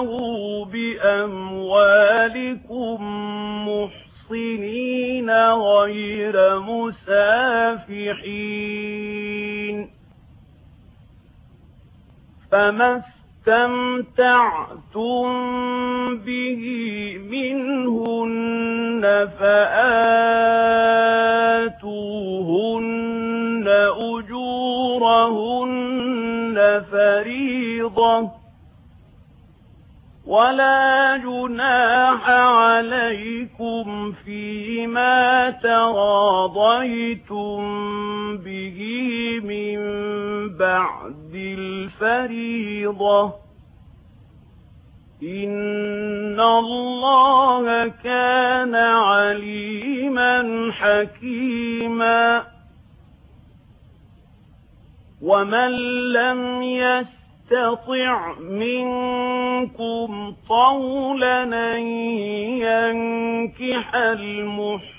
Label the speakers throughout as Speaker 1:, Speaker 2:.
Speaker 1: تَبْتَغُوا بِأَمْوَالِكُمْ مُحْصِنِينَ غَيْرَ مُسَافِحِينَ فَمَا استمتعتم به منهن فآتوهن أجورهن فريضة ولا جناح عليكم فيما تراضيتم به من بعد الفريضة. إن الله كان عليما حكيما. ومن لم يسر يستطع منكم طولا أن ينكح المحصنات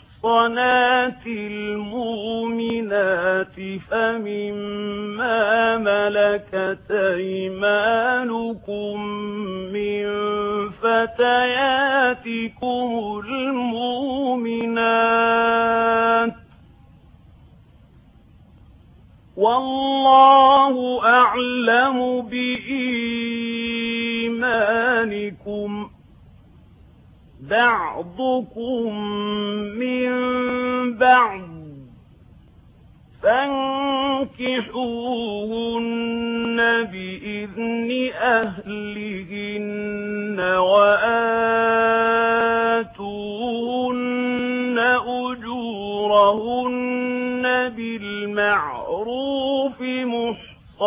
Speaker 1: المؤمنات فمما ملكت أيمانكم من فتياتكم المؤمنات والله أعلم بإيمانكم. بعضكم من بعض. فانكحوهن بإذن أهلهن وآلهن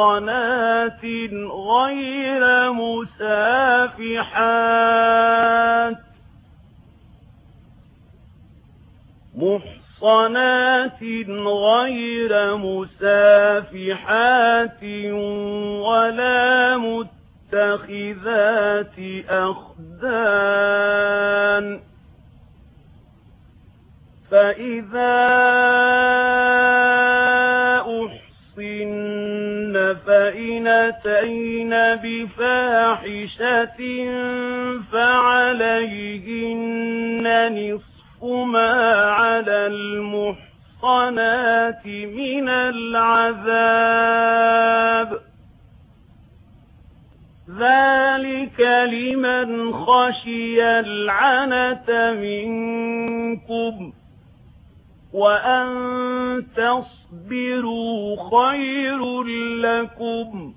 Speaker 1: قنات غير مسافحات. محصنات غير مسافحات ولا متخذات أخدان. فإذا إن أتين بفاحشة فعليهن نصف ما على المحصنات من العذاب. ذلك لمن خشي العنة منكم. وأن تصبروا خير لكم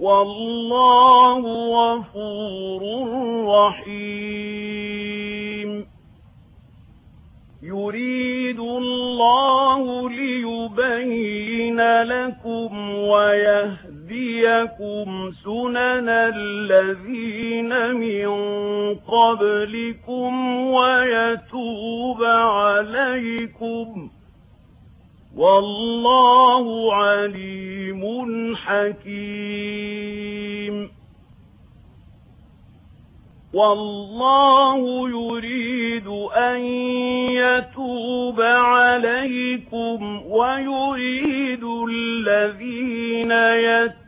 Speaker 1: والله غفور رحيم يريد الله ليبين لكم ويهدي يَتِيَكُمْ سُنَنَ الَّذِينَ مِنْ قَبْلِكُمْ وَيَتُوبَ عَلَيْكُمْ وَاللَّهُ عَلِيمٌ حَكِيمٌ. وَاللَّهُ يُرِيدُ أَنْ يَتُوبَ عَلَيْكُمْ وَيُرِيدُ الَّذِينَ يَتَّقُونَ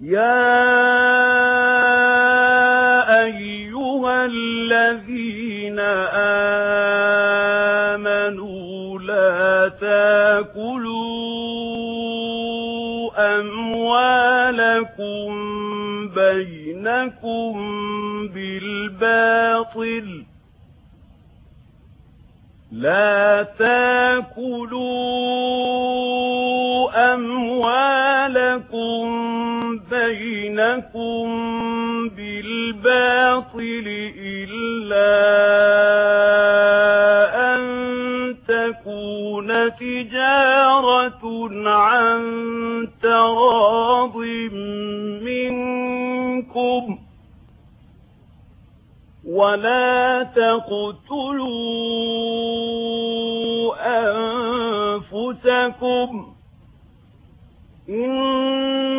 Speaker 1: يا أيها الذين آمنوا لا تاكلوا أموالكم بينكم بالباطل لا تاكلوا أموالكم بينكم بالباطل إلا أن تكون تجارة عن تراض منكم ولا تقتلوا أنفسكم إن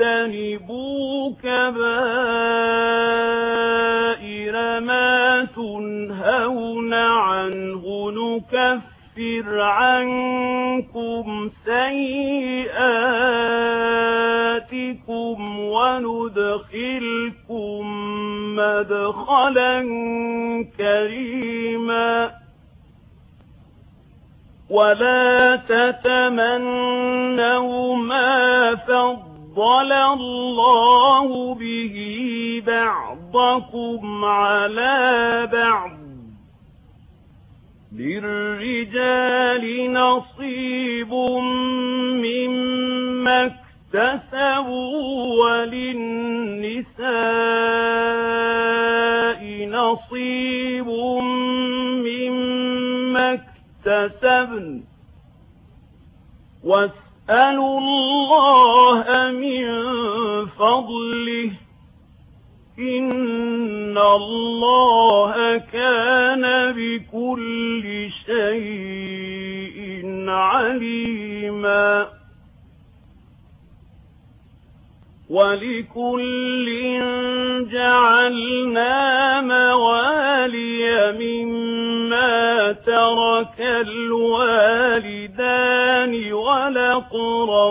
Speaker 1: اجتنبوا كبائر ما تنهون عنه نكفر عنكم سيئاتكم وندخلكم مدخلا كريما ولا تتمنوا ما فضل فضل الله به بعضكم على بعض للرجال نصيب مما اكتسبوا وللنساء نصيب مما اكتسبن والسلام نسأل الله من فضله إن الله كان بكل شيء عليماً وَلِكُلٍّ جَعَلْنَا مَوَالِيَ مِمَّا تَرَكَ الْوَالِدَانِ وَالْأَقْرَبُونَ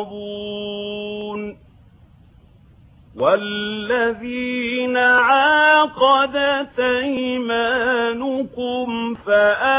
Speaker 1: وَالَّذِينَ عَاقَدَتْ أَيْمَانُكُمْ فآلون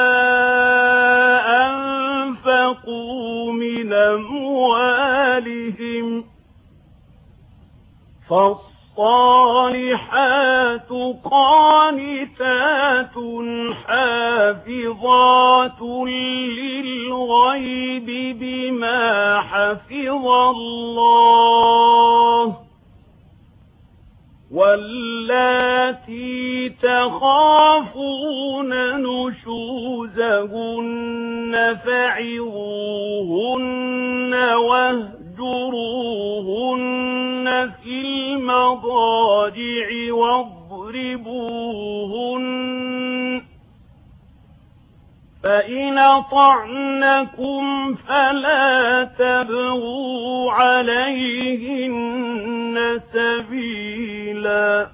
Speaker 1: فالصالحات قانتات حافظات للغيب بما حفظ الله واللاتي تخافون نشوزهن فعظوهن واهجروهن فِي الْمَضَاجِعِ وَاضْرِبُوهُنَّ. فَإِنْ أَطَعْنَكُمْ فَلَا تَبْغُوا عَلَيْهِنَّ سَبِيلًا.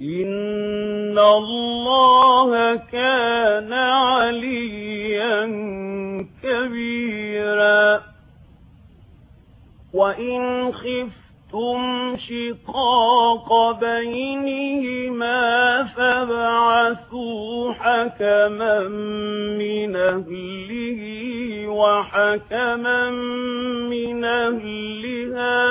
Speaker 1: إِنَّ اللَّهَ كَانَ عَلِيًّا وَإِنْ خِفْتُمْ شِقَاقَ بَيْنِهِمَا فَابْعَثُوا حَكَمًا مِنْ أَهْلِهِ وَحَكَمًا مِنْ أَهْلِهَا